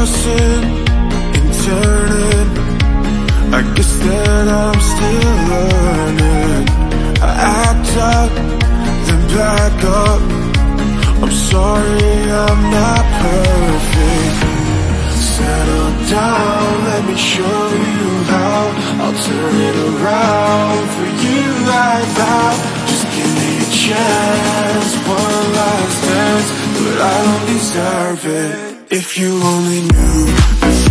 tossing and turning. I guess that I'm still learning. I act up, then back up. I'm sorry I'm not perfect. Settle down, let me show you how. I'll turn it around for you like that Just give me a chance, one last dance But I don't deserve it If you only knew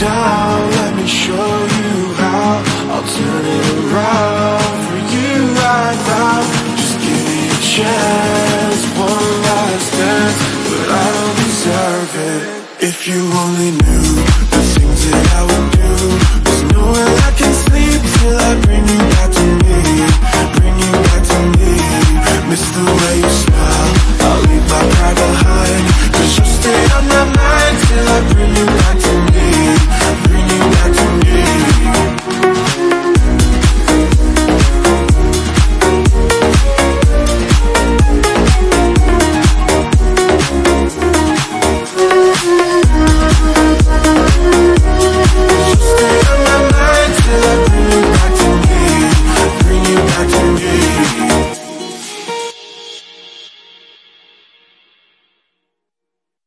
down, let me show you how. I'll turn it around for you right now. Just give me a chance, one last dance But I don't deserve it. If you only knew the things that I would do